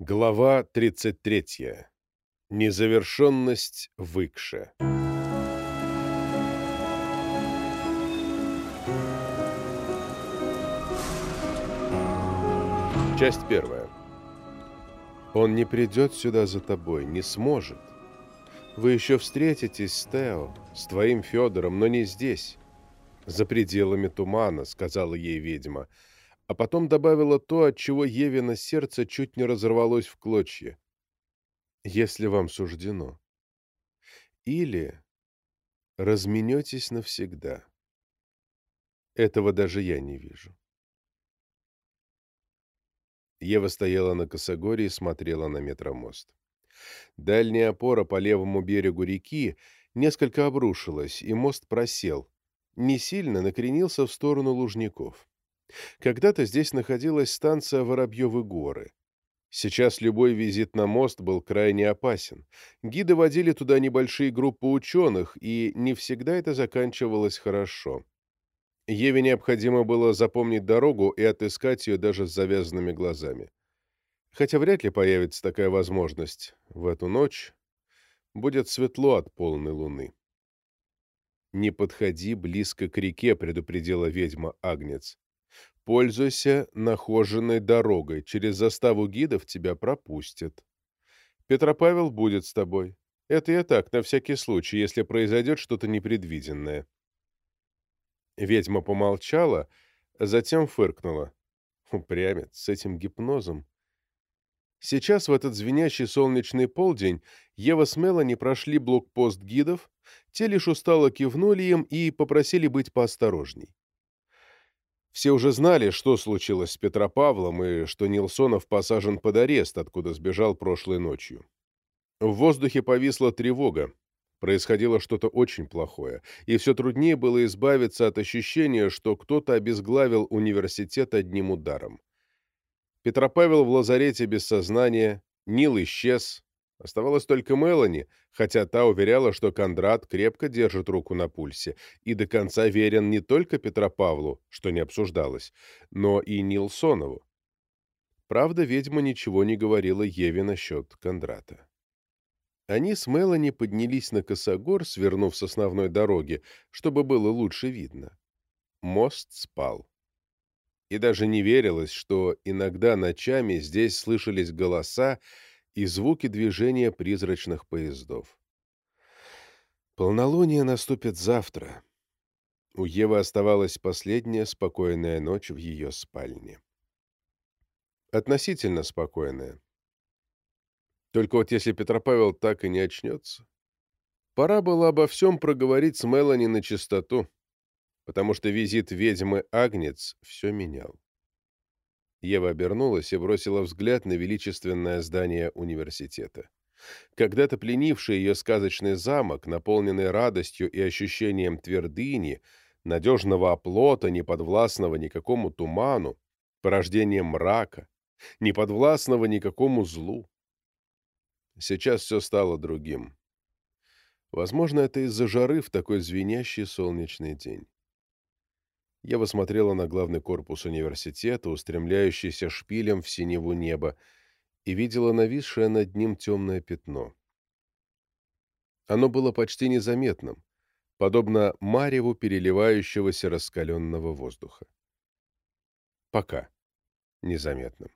Глава 33. Незавершенность Выкша. Часть первая. Он не придет сюда за тобой, не сможет. Вы еще встретитесь с Тео, с твоим Федором, но не здесь, за пределами тумана, сказала ей ведьма, — а потом добавила то, от чего Евина сердце чуть не разорвалось в клочья. «Если вам суждено. Или разменетесь навсегда. Этого даже я не вижу». Ева стояла на косогоре и смотрела на метромост. Дальняя опора по левому берегу реки несколько обрушилась, и мост просел, не сильно накренился в сторону Лужников. Когда-то здесь находилась станция Воробьевы горы. Сейчас любой визит на мост был крайне опасен. Гиды водили туда небольшие группы ученых, и не всегда это заканчивалось хорошо. Еве необходимо было запомнить дорогу и отыскать ее даже с завязанными глазами. Хотя вряд ли появится такая возможность. В эту ночь будет светло от полной луны. «Не подходи близко к реке», — предупредила ведьма Агнец. Пользуйся нахоженной дорогой. Через заставу гидов тебя пропустят. Петропавел будет с тобой. Это я так, на всякий случай, если произойдет что-то непредвиденное. Ведьма помолчала, затем фыркнула. Упрямец, с этим гипнозом. Сейчас, в этот звенящий солнечный полдень, Ева с Мелани прошли блокпост гидов, те лишь устало кивнули им и попросили быть поосторожней. Все уже знали, что случилось с Петропавлом и что Нилсонов посажен под арест, откуда сбежал прошлой ночью. В воздухе повисла тревога. Происходило что-то очень плохое, и все труднее было избавиться от ощущения, что кто-то обезглавил университет одним ударом. Петропавел в лазарете без сознания, Нил исчез, Оставалась только Мелани, хотя та уверяла, что Кондрат крепко держит руку на пульсе и до конца верен не только Петропавлу, что не обсуждалось, но и Нилсонову. Правда, ведьма ничего не говорила Еве насчет Кондрата. Они с Мелани поднялись на косогор, свернув с основной дороги, чтобы было лучше видно. Мост спал. И даже не верилось, что иногда ночами здесь слышались голоса, и звуки движения призрачных поездов. Полнолуние наступит завтра. У Евы оставалась последняя спокойная ночь в ее спальне. Относительно спокойная. Только вот если Петропавел так и не очнется, пора было обо всем проговорить с Мелани на чистоту, потому что визит ведьмы Агнец все менял. Ева обернулась и бросила взгляд на величественное здание университета. Когда-то пленивший ее сказочный замок, наполненный радостью и ощущением твердыни, надежного оплота, неподвластного никакому туману, порождением мрака, неподвластного никакому злу. Сейчас все стало другим. Возможно, это из-за жары в такой звенящий солнечный день. Я посмотрела на главный корпус университета, устремляющийся шпилем в синеву неба, и видела нависшее над ним темное пятно. Оно было почти незаметным, подобно мареву переливающегося раскаленного воздуха. Пока незаметным.